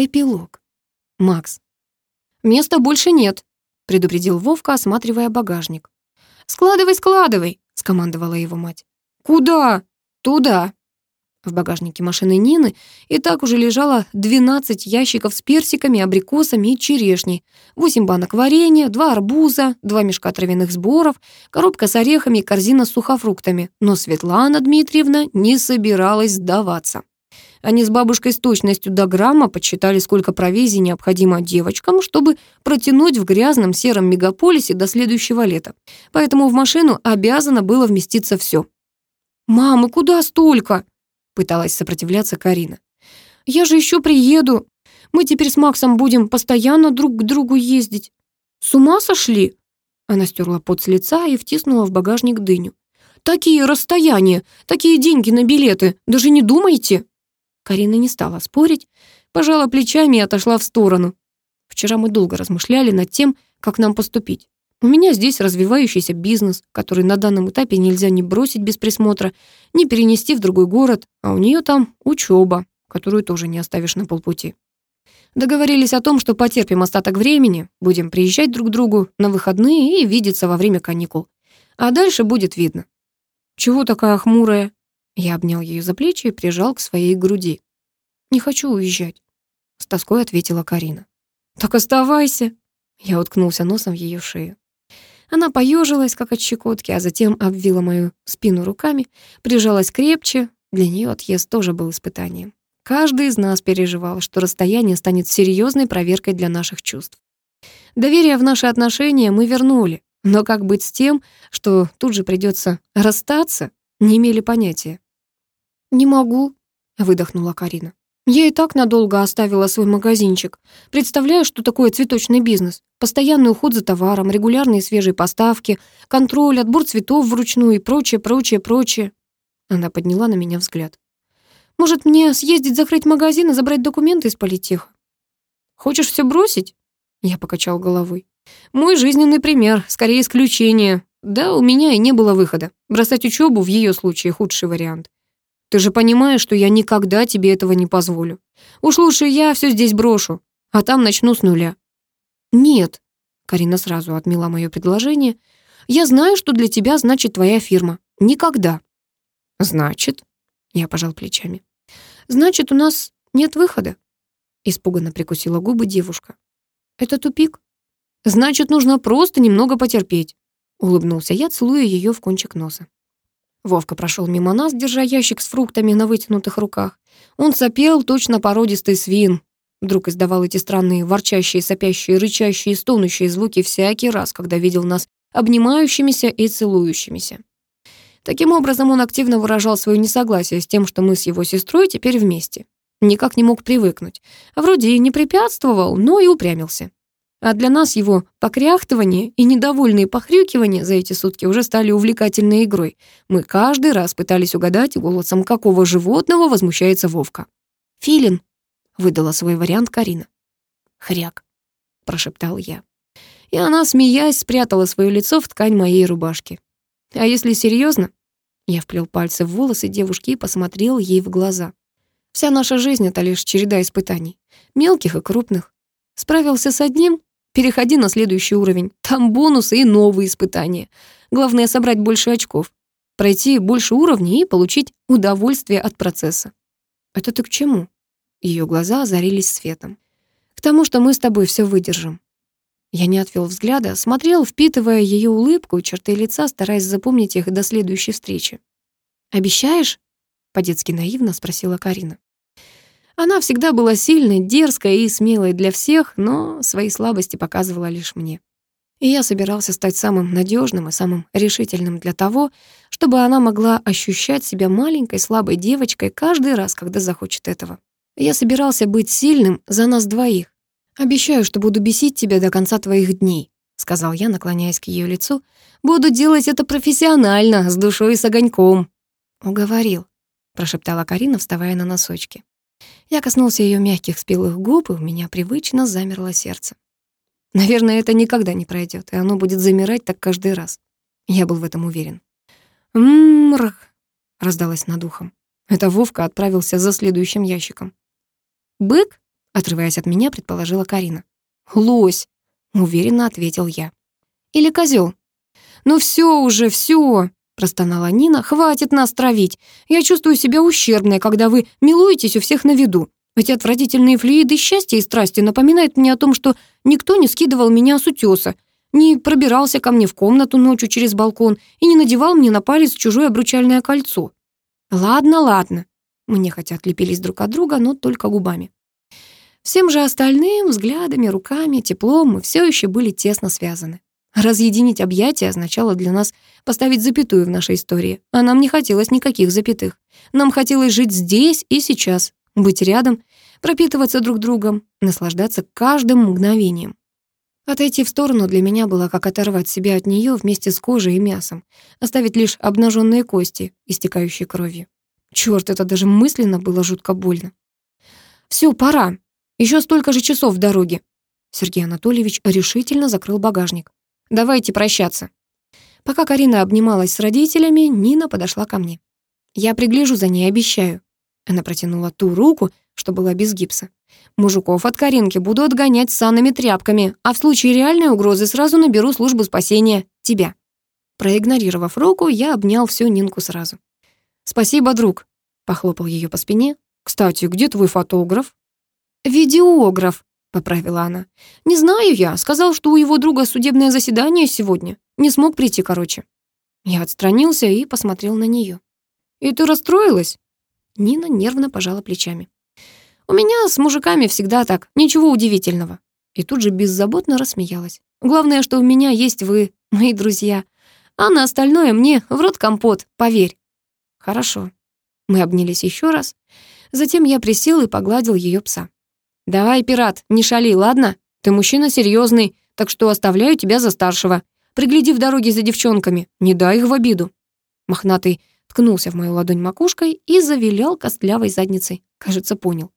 Эпилог. Макс. «Места больше нет», — предупредил Вовка, осматривая багажник. «Складывай, складывай», — скомандовала его мать. «Куда?» «Туда». В багажнике машины Нины и так уже лежало 12 ящиков с персиками, абрикосами и черешней, 8 банок варенья, 2 арбуза, 2 мешка травяных сборов, коробка с орехами и корзина с сухофруктами. Но Светлана Дмитриевна не собиралась сдаваться. Они с бабушкой с точностью до грамма подсчитали, сколько провизии необходимо девочкам, чтобы протянуть в грязном сером мегаполисе до следующего лета. Поэтому в машину обязано было вместиться все. «Мама, куда столько?» пыталась сопротивляться Карина. «Я же еще приеду. Мы теперь с Максом будем постоянно друг к другу ездить. С ума сошли?» Она стерла пот с лица и втиснула в багажник дыню. «Такие расстояния, такие деньги на билеты, даже не думайте!» Карина не стала спорить, пожала плечами и отошла в сторону. Вчера мы долго размышляли над тем, как нам поступить. У меня здесь развивающийся бизнес, который на данном этапе нельзя ни бросить без присмотра, ни перенести в другой город, а у нее там учеба, которую тоже не оставишь на полпути. Договорились о том, что потерпим остаток времени, будем приезжать друг к другу на выходные и видеться во время каникул. А дальше будет видно. «Чего такая хмурая?» Я обнял ее за плечи и прижал к своей груди. «Не хочу уезжать», — с тоской ответила Карина. «Так оставайся», — я уткнулся носом в ее шею. Она поежилась, как от щекотки, а затем обвила мою спину руками, прижалась крепче. Для нее отъезд тоже был испытанием. Каждый из нас переживал, что расстояние станет серьезной проверкой для наших чувств. Доверие в наши отношения мы вернули, но как быть с тем, что тут же придется расстаться, не имели понятия. «Не могу», — выдохнула Карина. Я и так надолго оставила свой магазинчик. Представляю, что такое цветочный бизнес. Постоянный уход за товаром, регулярные свежие поставки, контроль, отбор цветов вручную и прочее, прочее, прочее. Она подняла на меня взгляд. Может, мне съездить закрыть магазин и забрать документы из политеха? Хочешь все бросить? Я покачал головой. Мой жизненный пример, скорее исключение. Да, у меня и не было выхода. Бросать учебу в ее случае худший вариант. Ты же понимаешь, что я никогда тебе этого не позволю. Уж лучше я все здесь брошу, а там начну с нуля». «Нет», — Карина сразу отмела мое предложение, «я знаю, что для тебя значит твоя фирма. Никогда». «Значит?» — я пожал плечами. «Значит, у нас нет выхода?» Испуганно прикусила губы девушка. «Это тупик?» «Значит, нужно просто немного потерпеть», — улыбнулся я, целуя ее в кончик носа. Вовка прошел мимо нас, держа ящик с фруктами на вытянутых руках. Он сопел, точно породистый свин. Вдруг издавал эти странные ворчащие, сопящие, рычащие, стонущие звуки всякий раз, когда видел нас обнимающимися и целующимися. Таким образом, он активно выражал свое несогласие с тем, что мы с его сестрой теперь вместе. Никак не мог привыкнуть. Вроде и не препятствовал, но и упрямился. А для нас его покряхтывание и недовольные похрюкивания за эти сутки уже стали увлекательной игрой. Мы каждый раз пытались угадать голосом, какого животного возмущается Вовка. «Филин», — выдала свой вариант Карина. «Хряк», — прошептал я. И она, смеясь, спрятала свое лицо в ткань моей рубашки. А если серьезно, я вплел пальцы в волосы девушки и посмотрел ей в глаза. Вся наша жизнь — это лишь череда испытаний, мелких и крупных. Справился с одним Переходи на следующий уровень. Там бонусы и новые испытания. Главное — собрать больше очков, пройти больше уровней и получить удовольствие от процесса. Это ты к чему? Ее глаза озарились светом. К тому, что мы с тобой все выдержим. Я не отвел взгляда, смотрел, впитывая ее улыбку и черты лица, стараясь запомнить их до следующей встречи. «Обещаешь?» — по-детски наивно спросила Карина. Она всегда была сильной, дерзкой и смелой для всех, но свои слабости показывала лишь мне. И я собирался стать самым надежным и самым решительным для того, чтобы она могла ощущать себя маленькой слабой девочкой каждый раз, когда захочет этого. Я собирался быть сильным за нас двоих. «Обещаю, что буду бесить тебя до конца твоих дней», — сказал я, наклоняясь к ее лицу. «Буду делать это профессионально, с душой и с огоньком». «Уговорил», — прошептала Карина, вставая на носочки. Я коснулся ее мягких спелых губ, и у меня привычно замерло сердце. Наверное, это никогда не пройдет, и оно будет замирать так каждый раз. Я был в этом уверен. «Мрх!» — раздалось над ухом. Это Вовка отправился за следующим ящиком. «Бык?» Отрываясь от меня, предположила Карина. «Лось», — уверенно ответил я. «Или козел. «Ну все уже, все», — простонала Нина. «Хватит нас травить. Я чувствую себя ущербной, когда вы милуетесь у всех на виду. Эти отвратительные флюиды счастья и страсти напоминают мне о том, что никто не скидывал меня с утеса, не пробирался ко мне в комнату ночью через балкон и не надевал мне на палец чужое обручальное кольцо. Ладно, ладно. Мы нехотя отлепились друг от друга, но только губами. Всем же остальным, взглядами, руками, теплом мы все еще были тесно связаны. Разъединить объятия означало для нас поставить запятую в нашей истории, а нам не хотелось никаких запятых. Нам хотелось жить здесь и сейчас, быть рядом, пропитываться друг другом, наслаждаться каждым мгновением. Отойти в сторону для меня было как оторвать себя от нее вместе с кожей и мясом, оставить лишь обнаженные кости, истекающие кровью. Черт, это даже мысленно было жутко больно. Все, пора. Еще столько же часов в дороге. Сергей Анатольевич решительно закрыл багажник. Давайте прощаться. Пока Карина обнималась с родителями, Нина подошла ко мне. Я пригляжу за ней, обещаю. Она протянула ту руку, что была без гипса. Мужиков от Каринки буду отгонять санными тряпками, а в случае реальной угрозы сразу наберу службу спасения тебя. Проигнорировав руку, я обнял всю Нинку сразу. «Спасибо, друг», — похлопал ее по спине. «Кстати, где твой фотограф?» «Видеограф», — поправила она. «Не знаю я. Сказал, что у его друга судебное заседание сегодня. Не смог прийти, короче». Я отстранился и посмотрел на нее. «И ты расстроилась?» Нина нервно пожала плечами. «У меня с мужиками всегда так. Ничего удивительного». И тут же беззаботно рассмеялась. «Главное, что у меня есть вы, мои друзья. А на остальное мне в рот компот, поверь». «Хорошо». Мы обнялись еще раз. Затем я присел и погладил ее пса. «Давай, пират, не шали, ладно? Ты мужчина серьезный, так что оставляю тебя за старшего. Пригляди в дороге за девчонками, не дай их в обиду». Мохнатый ткнулся в мою ладонь макушкой и завилял костлявой задницей. Кажется, понял.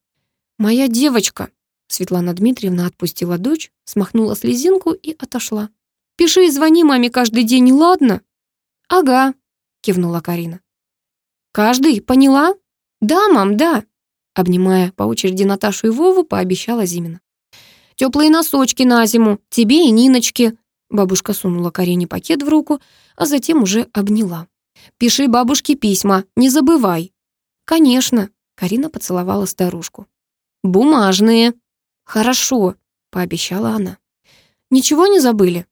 «Моя девочка!» Светлана Дмитриевна отпустила дочь, смахнула слезинку и отошла. «Пиши и звони маме каждый день, ладно?» «Ага», — кивнула Карина. «Каждый, поняла?» «Да, мам, да», Обнимая по очереди Наташу и Вову, пообещала Зимина. «Теплые носочки на зиму, тебе и Ниночке». Бабушка сунула Карине пакет в руку, а затем уже обняла. «Пиши бабушке письма, не забывай». «Конечно», — Карина поцеловала старушку. «Бумажные». «Хорошо», — пообещала она. «Ничего не забыли?»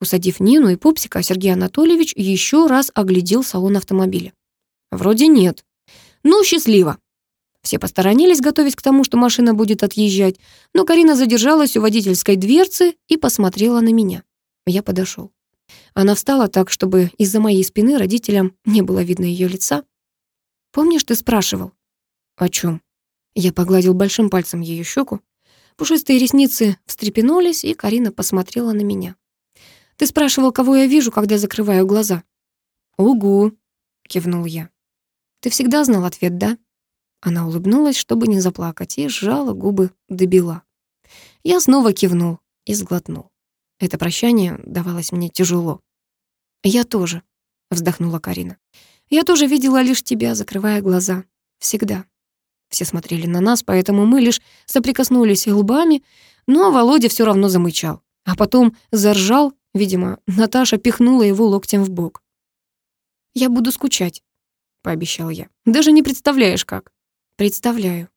Усадив Нину и Пупсика, Сергей Анатольевич еще раз оглядел салон автомобиля. «Вроде нет». «Ну, счастливо», все посторонились, готовясь к тому, что машина будет отъезжать, но Карина задержалась у водительской дверцы и посмотрела на меня. Я подошел. Она встала так, чтобы из-за моей спины родителям не было видно ее лица. «Помнишь, ты спрашивал?» «О чем?» Я погладил большим пальцем ее щеку. Пушистые ресницы встрепенулись, и Карина посмотрела на меня. «Ты спрашивал, кого я вижу, когда закрываю глаза?» «Угу», — кивнул я. «Ты всегда знал ответ, да?» Она улыбнулась, чтобы не заплакать, и сжала губы до бела. Я снова кивнул и сглотнул. Это прощание давалось мне тяжело. «Я тоже», — вздохнула Карина. «Я тоже видела лишь тебя, закрывая глаза. Всегда». Все смотрели на нас, поэтому мы лишь соприкоснулись лбами, но Володя все равно замычал. А потом заржал, видимо, Наташа пихнула его локтем в бок. «Я буду скучать», — пообещал я. «Даже не представляешь, как». Представляю.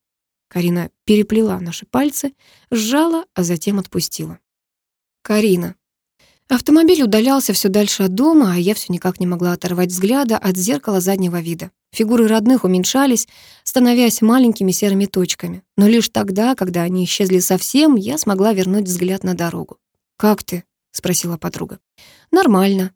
Карина переплела наши пальцы, сжала, а затем отпустила. Карина. Автомобиль удалялся все дальше от дома, а я все никак не могла оторвать взгляда от зеркала заднего вида. Фигуры родных уменьшались, становясь маленькими серыми точками. Но лишь тогда, когда они исчезли совсем, я смогла вернуть взгляд на дорогу. «Как ты?» — спросила подруга. «Нормально»,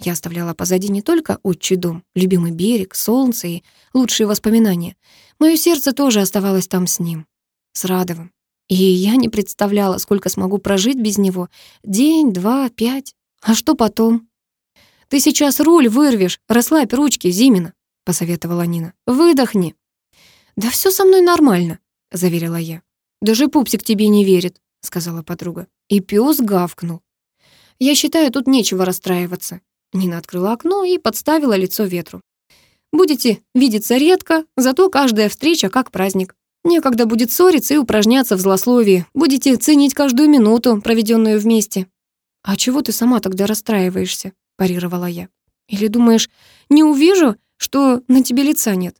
я оставляла позади не только отчий дом, любимый берег, солнце и лучшие воспоминания. Мое сердце тоже оставалось там с ним, с Радовым. И я не представляла, сколько смогу прожить без него. День, два, пять. А что потом? «Ты сейчас руль вырвешь, расслабь ручки, Зимина», — посоветовала Нина. «Выдохни». «Да все со мной нормально», — заверила я. «Даже пупсик тебе не верит», — сказала подруга. И пес гавкнул. «Я считаю, тут нечего расстраиваться. Нина открыла окно и подставила лицо ветру. «Будете видеться редко, зато каждая встреча как праздник. Некогда будет ссориться и упражняться в злословии. Будете ценить каждую минуту, проведенную вместе. А чего ты сама тогда расстраиваешься? парировала я. Или думаешь, не увижу, что на тебе лица нет?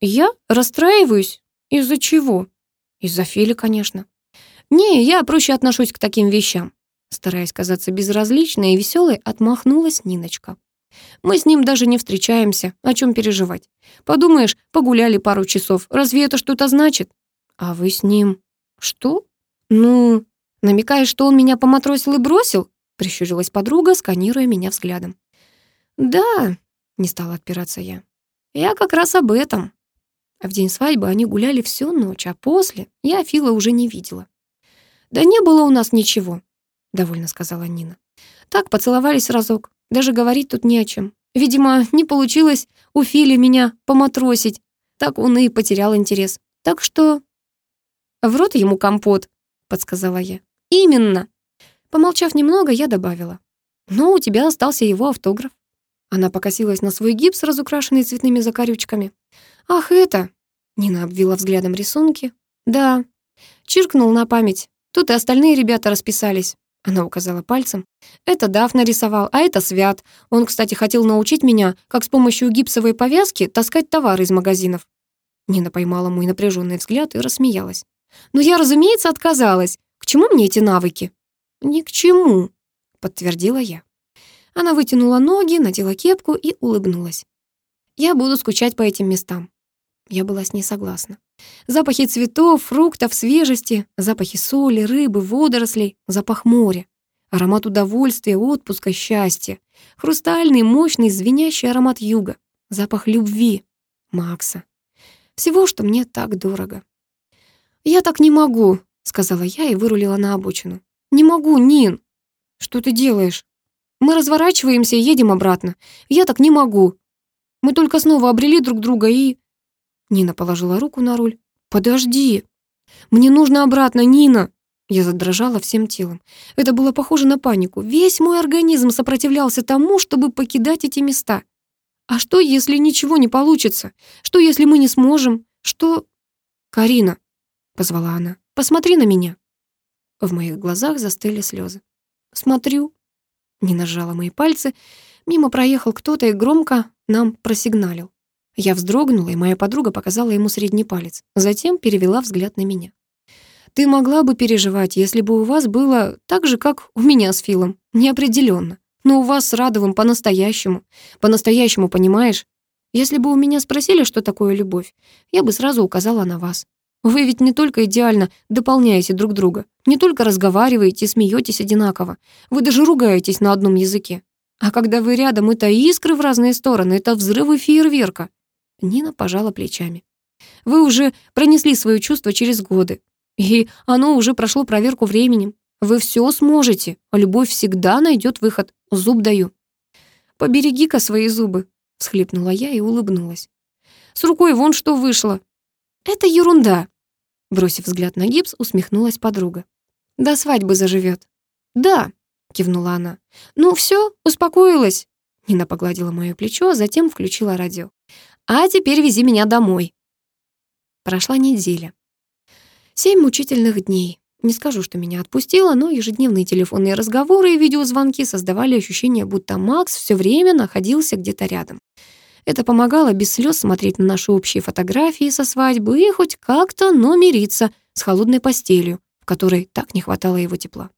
Я расстраиваюсь? Из-за чего? Из-за Фили, конечно. Не, я проще отношусь к таким вещам. Стараясь казаться безразличной и веселой, отмахнулась Ниночка. Мы с ним даже не встречаемся, о чем переживать. Подумаешь, погуляли пару часов, разве это что-то значит? А вы с ним... Что? Ну, намекаешь, что он меня поматросил и бросил? Прищурилась подруга, сканируя меня взглядом. Да, не стала отпираться я. Я как раз об этом. В день свадьбы они гуляли всю ночь, а после я Фила уже не видела. «Да не было у нас ничего», — довольно сказала Нина. «Так, поцеловались разок. Даже говорить тут не о чем. Видимо, не получилось у Фили меня поматросить. Так он и потерял интерес. Так что... В рот ему компот, подсказала я. Именно. Помолчав немного, я добавила. Но у тебя остался его автограф. Она покосилась на свой гипс, разукрашенный цветными закорючками. «Ах, это!» Нина обвела взглядом рисунки. «Да». Чиркнул на память. Тут и остальные ребята расписались. Она указала пальцем. «Это Даф нарисовал, а это Свят. Он, кстати, хотел научить меня, как с помощью гипсовой повязки таскать товары из магазинов». Нина поймала мой напряженный взгляд и рассмеялась. «Но я, разумеется, отказалась. К чему мне эти навыки?» «Ни к чему», — подтвердила я. Она вытянула ноги, надела кепку и улыбнулась. «Я буду скучать по этим местам». Я была с ней согласна. Запахи цветов, фруктов, свежести, запахи соли, рыбы, водорослей, запах моря, аромат удовольствия, отпуска, счастья, хрустальный, мощный, звенящий аромат юга, запах любви, Макса. Всего, что мне так дорого. «Я так не могу», — сказала я и вырулила на обочину. «Не могу, Нин». «Что ты делаешь?» «Мы разворачиваемся и едем обратно. Я так не могу. Мы только снова обрели друг друга и...» Нина положила руку на руль. «Подожди! Мне нужно обратно, Нина!» Я задрожала всем телом. Это было похоже на панику. Весь мой организм сопротивлялся тому, чтобы покидать эти места. А что, если ничего не получится? Что, если мы не сможем? Что... «Карина», — позвала она, — «посмотри на меня». В моих глазах застыли слезы. «Смотрю». Нина сжала мои пальцы. Мимо проехал кто-то и громко нам просигналил. Я вздрогнула, и моя подруга показала ему средний палец. Затем перевела взгляд на меня. «Ты могла бы переживать, если бы у вас было так же, как у меня с Филом. Неопределенно. Но у вас с Радовым по-настоящему. По-настоящему, понимаешь? Если бы у меня спросили, что такое любовь, я бы сразу указала на вас. Вы ведь не только идеально дополняете друг друга, не только разговариваете и смеетесь одинаково, вы даже ругаетесь на одном языке. А когда вы рядом, это искры в разные стороны, это взрывы фейерверка. Нина пожала плечами. «Вы уже пронесли свои чувства через годы, и оно уже прошло проверку временем. Вы все сможете, а любовь всегда найдет выход, зуб даю». «Побереги-ка свои зубы», — всхлипнула я и улыбнулась. «С рукой вон что вышло». «Это ерунда», — бросив взгляд на гипс, усмехнулась подруга. «До свадьбы заживет». «Да», — кивнула она. «Ну все, успокоилась». Нина погладила мое плечо, а затем включила радио. А теперь вези меня домой. Прошла неделя. Семь мучительных дней. Не скажу, что меня отпустило, но ежедневные телефонные разговоры и видеозвонки создавали ощущение, будто Макс все время находился где-то рядом. Это помогало без слез смотреть на наши общие фотографии со свадьбы и хоть как-то, но мириться с холодной постелью, в которой так не хватало его тепла.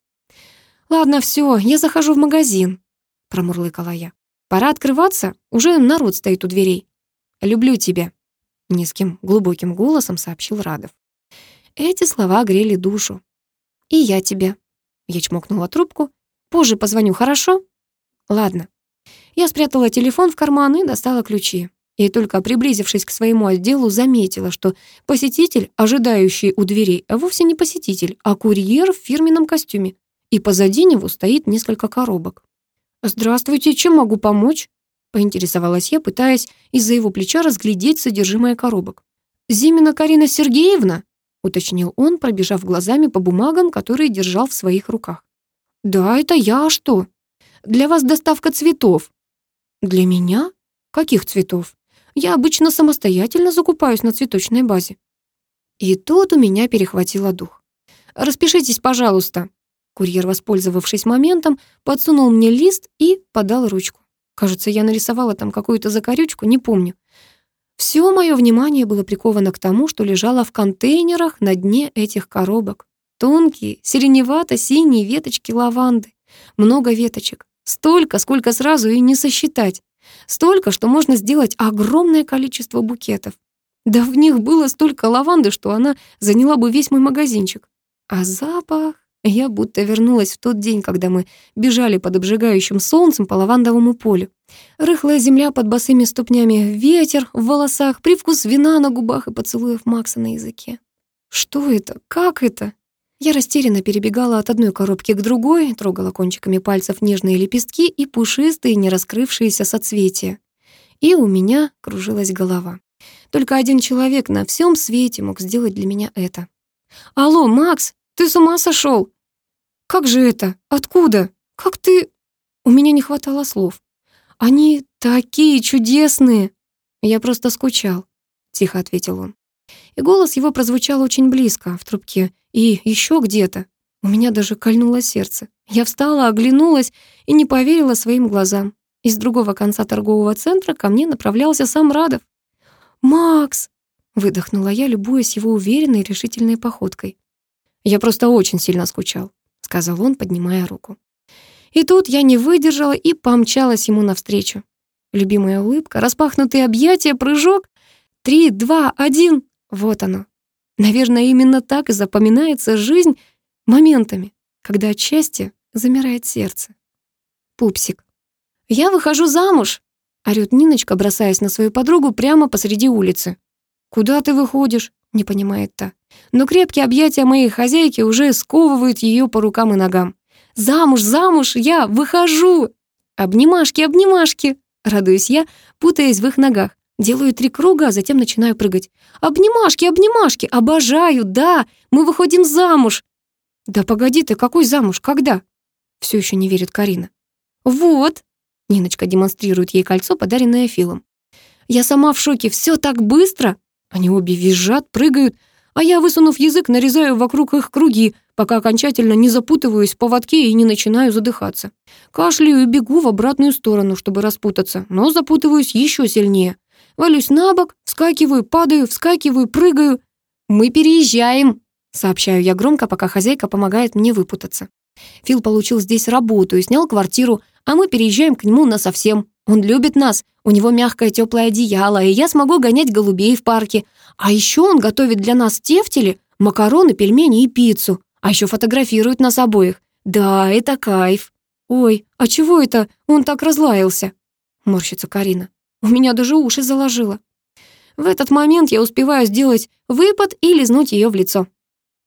«Ладно, все, я захожу в магазин», — промурлыкала я. «Пора открываться, уже народ стоит у дверей». «Люблю тебя», — низким, глубоким голосом сообщил Радов. Эти слова грели душу. «И я тебя». Я чмокнула трубку. «Позже позвоню, хорошо?» «Ладно». Я спрятала телефон в карман и достала ключи. И только приблизившись к своему отделу, заметила, что посетитель, ожидающий у дверей, вовсе не посетитель, а курьер в фирменном костюме. И позади него стоит несколько коробок. «Здравствуйте, чем могу помочь?» Поинтересовалась я, пытаясь из-за его плеча разглядеть содержимое коробок. «Зимина Карина Сергеевна?» — уточнил он, пробежав глазами по бумагам, которые держал в своих руках. «Да, это я, а что? Для вас доставка цветов». «Для меня? Каких цветов? Я обычно самостоятельно закупаюсь на цветочной базе». И тут у меня перехватило дух. «Распишитесь, пожалуйста». Курьер, воспользовавшись моментом, подсунул мне лист и подал ручку. Кажется, я нарисовала там какую-то закорючку, не помню. Все мое внимание было приковано к тому, что лежало в контейнерах на дне этих коробок. Тонкие, сиреневато-синие веточки лаванды. Много веточек. Столько, сколько сразу и не сосчитать. Столько, что можно сделать огромное количество букетов. Да в них было столько лаванды, что она заняла бы весь мой магазинчик. А запах... Я будто вернулась в тот день, когда мы бежали под обжигающим солнцем по лавандовому полю. Рыхлая земля под босыми ступнями, ветер в волосах, привкус вина на губах и поцелуев Макса на языке. Что это? Как это? Я растерянно перебегала от одной коробки к другой, трогала кончиками пальцев нежные лепестки и пушистые, не раскрывшиеся соцветия. И у меня кружилась голова. Только один человек на всем свете мог сделать для меня это. «Алло, Макс, ты с ума сошел? Как же это? Откуда? Как ты...» У меня не хватало слов. «Они такие чудесные!» «Я просто скучал», — тихо ответил он. И голос его прозвучал очень близко, в трубке, и еще где-то. У меня даже кольнуло сердце. Я встала, оглянулась и не поверила своим глазам. Из другого конца торгового центра ко мне направлялся сам Радов. «Макс!» — выдохнула я, любуясь его уверенной решительной походкой. «Я просто очень сильно скучал», — сказал он, поднимая руку. И тут я не выдержала и помчалась ему навстречу. Любимая улыбка, распахнутые объятия, прыжок. Три, два, один. Вот оно, Наверное, именно так и запоминается жизнь моментами, когда от счастья замирает сердце. Пупсик. «Я выхожу замуж!» — орёт Ниночка, бросаясь на свою подругу прямо посреди улицы. «Куда ты выходишь?» — не понимает та. Но крепкие объятия моей хозяйки уже сковывают ее по рукам и ногам. «Замуж, замуж! Я выхожу!» «Обнимашки, обнимашки!» — радуюсь я, путаясь в их ногах. Делаю три круга, а затем начинаю прыгать. «Обнимашки, обнимашки! Обожаю, да! Мы выходим замуж!» «Да погоди ты, какой замуж? Когда?» Все еще не верит Карина. «Вот!» Ниночка демонстрирует ей кольцо, подаренное Филом. «Я сама в шоке, все так быстро!» Они обе визжат, прыгают, а я, высунув язык, нарезаю вокруг их круги, пока окончательно не запутываюсь в поводке и не начинаю задыхаться. Кашляю и бегу в обратную сторону, чтобы распутаться, но запутываюсь еще сильнее. Валюсь на бок, вскакиваю, падаю, вскакиваю, прыгаю. «Мы переезжаем», — сообщаю я громко, пока хозяйка помогает мне выпутаться. Фил получил здесь работу и снял квартиру, а мы переезжаем к нему насовсем. Он любит нас, у него мягкое теплое одеяло, и я смогу гонять голубей в парке. А еще он готовит для нас тефтели, макароны, пельмени и пиццу. А еще фотографирует нас обоих. Да, это кайф. Ой, а чего это он так разлаялся? Морщится Карина. У меня даже уши заложило. В этот момент я успеваю сделать выпад и лизнуть ее в лицо.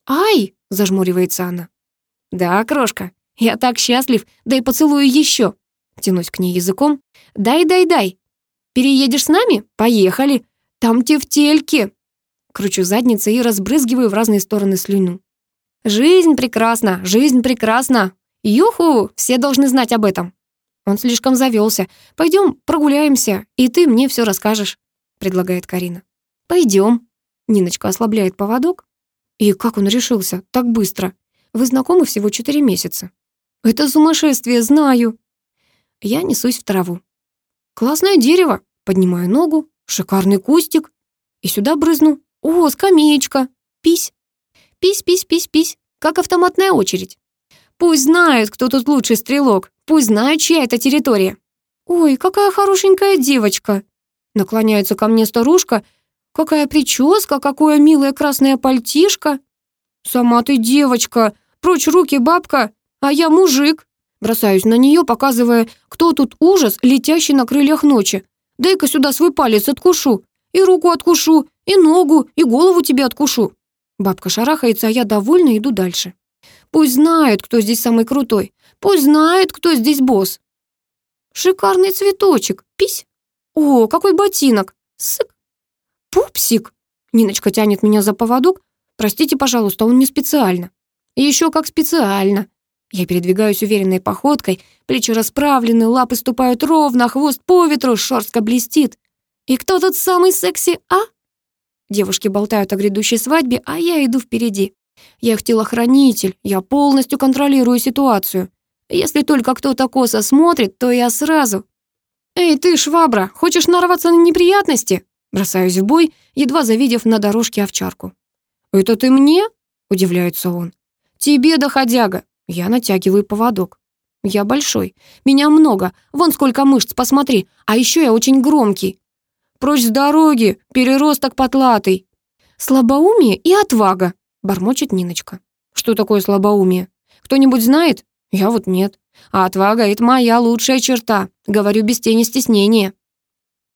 «Ай!» — зажмуривается она. «Да, крошка, я так счастлив, дай поцелую еще!» Тянусь к ней языком. «Дай, дай, дай! Переедешь с нами? Поехали! Там тефтельки!» Кручу задницей и разбрызгиваю в разные стороны слюну. «Жизнь прекрасна! Жизнь прекрасна! Юху! Все должны знать об этом!» Он слишком завелся. Пойдем прогуляемся, и ты мне все расскажешь», — предлагает Карина. Пойдем. Ниночка ослабляет поводок. И как он решился так быстро? Вы знакомы всего четыре месяца. Это сумасшествие, знаю. Я несусь в траву. Классное дерево. Поднимаю ногу. Шикарный кустик. И сюда брызну. О, скамеечка. Пись. Пись, пись, пись, пись. Как автоматная очередь. Пусть знают, кто тут лучший стрелок. Пусть знают, чья это территория. Ой, какая хорошенькая девочка. Наклоняется ко мне старушка. Какая прическа, какое милое красное пальтишко. Сама ты девочка. Прочь руки, бабка. А я мужик. Бросаюсь на нее, показывая, кто тут ужас, летящий на крыльях ночи. Дай-ка сюда свой палец откушу. И руку откушу, и ногу, и голову тебе откушу. Бабка шарахается, а я довольно иду дальше. Пусть знают, кто здесь самый крутой. Пусть знают, кто здесь босс. Шикарный цветочек. Пись. О, какой ботинок. Сык. Пупсик. Ниночка тянет меня за поводок. Простите, пожалуйста, он не специально. Еще как специально. Я передвигаюсь уверенной походкой, плечи расправлены, лапы ступают ровно, хвост по ветру, шерстка блестит. И кто тут самый секси, а? Девушки болтают о грядущей свадьбе, а я иду впереди. Я их телохранитель, я полностью контролирую ситуацию. Если только кто-то косо смотрит, то я сразу... «Эй, ты, швабра, хочешь нарваться на неприятности?» Бросаюсь в бой, едва завидев на дорожке овчарку. «Это ты мне?» — удивляется он. «Тебе, доходяга!» Я натягиваю поводок. Я большой, меня много, вон сколько мышц, посмотри, а еще я очень громкий. Прочь с дороги, переросток потлатый. Слабоумие и отвага, бормочет Ниночка. Что такое слабоумие? Кто-нибудь знает? Я вот нет. А отвага — это моя лучшая черта, говорю без тени стеснения.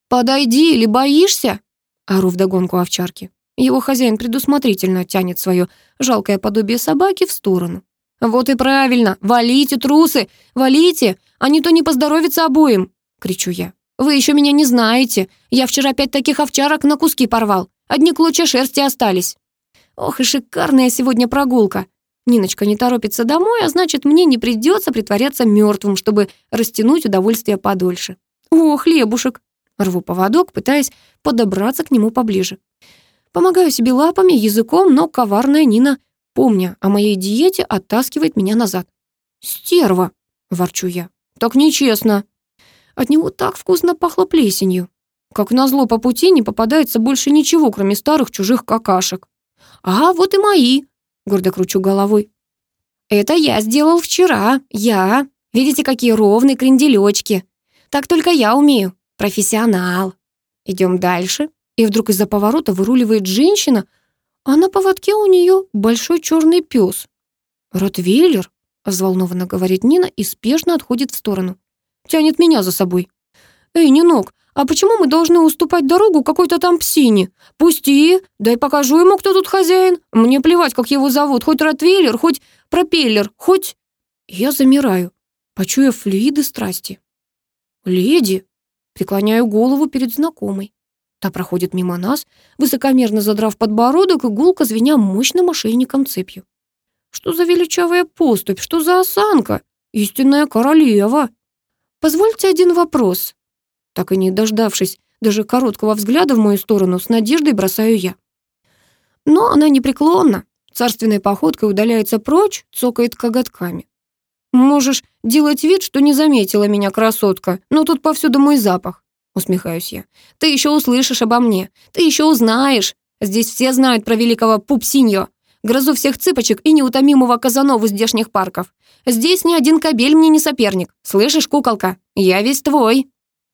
«Подойди или боишься?» — ору вдогонку овчарки. Его хозяин предусмотрительно тянет свое жалкое подобие собаки в сторону. «Вот и правильно! Валите, трусы! Валите! А не то не поздоровится обоим!» — кричу я. «Вы еще меня не знаете! Я вчера пять таких овчарок на куски порвал. Одни клочья шерсти остались!» Ох и шикарная сегодня прогулка! Ниночка не торопится домой, а значит, мне не придется притворяться мертвым, чтобы растянуть удовольствие подольше. О, хлебушек! Рву поводок, пытаясь подобраться к нему поближе. Помогаю себе лапами, языком, но коварная Нина, помня о моей диете, оттаскивает меня назад. «Стерва!» — ворчу я. «Так нечестно!» От него так вкусно пахло плесенью. Как назло по пути не попадается больше ничего, кроме старых чужих какашек. «А, вот и мои!» — гордо кручу головой. «Это я сделал вчера, я. Видите, какие ровные кренделечки. Так только я умею. Профессионал. Идем дальше» и вдруг из-за поворота выруливает женщина, а на поводке у нее большой черный пес. «Ротвейлер?» — взволнованно говорит Нина и спешно отходит в сторону. Тянет меня за собой. «Эй, Нинок, а почему мы должны уступать дорогу какой-то там псине? Пусти, дай покажу ему, кто тут хозяин. Мне плевать, как его зовут, хоть Ротвейлер, хоть пропеллер, хоть...» Я замираю, почуяв флюиды страсти. «Леди!» — преклоняю голову перед знакомой. Та проходит мимо нас, высокомерно задрав подбородок и гулко звеня мощным ошейником цепью. Что за величавая поступь, что за осанка? Истинная королева. Позвольте один вопрос. Так и не дождавшись даже короткого взгляда в мою сторону, с надеждой бросаю я. Но она непреклонна, царственной походкой удаляется прочь, цокает коготками. Можешь делать вид, что не заметила меня, красотка, но тут повсюду мой запах усмехаюсь я. «Ты еще услышишь обо мне. Ты еще узнаешь. Здесь все знают про великого Пупсиньо, грозу всех цыпочек и неутомимого Казанову здешних парков. Здесь ни один кобель мне не соперник. Слышишь, куколка? Я весь твой».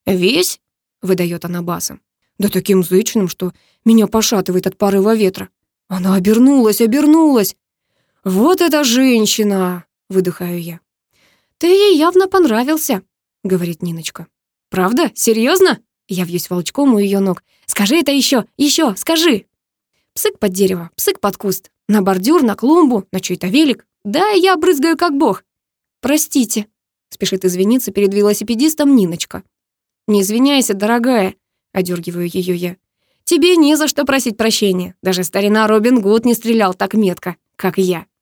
«Весь?» — выдает она басом. Да таким зычным, что меня пошатывает от порыва ветра. Она обернулась, обернулась. «Вот эта женщина!» — выдыхаю я. «Ты ей явно понравился», — говорит Ниночка. «Правда? Серьезно?» Я вьюсь волчком у ее ног. «Скажи это еще, еще, скажи!» Псык под дерево, псык под куст, на бордюр, на клумбу, на чей-то велик. Да, я брызгаю как бог. «Простите», — спешит извиниться перед велосипедистом Ниночка. «Не извиняйся, дорогая», — одергиваю ее я. «Тебе не за что просить прощения. Даже старина Робин Гуд не стрелял так метко, как я».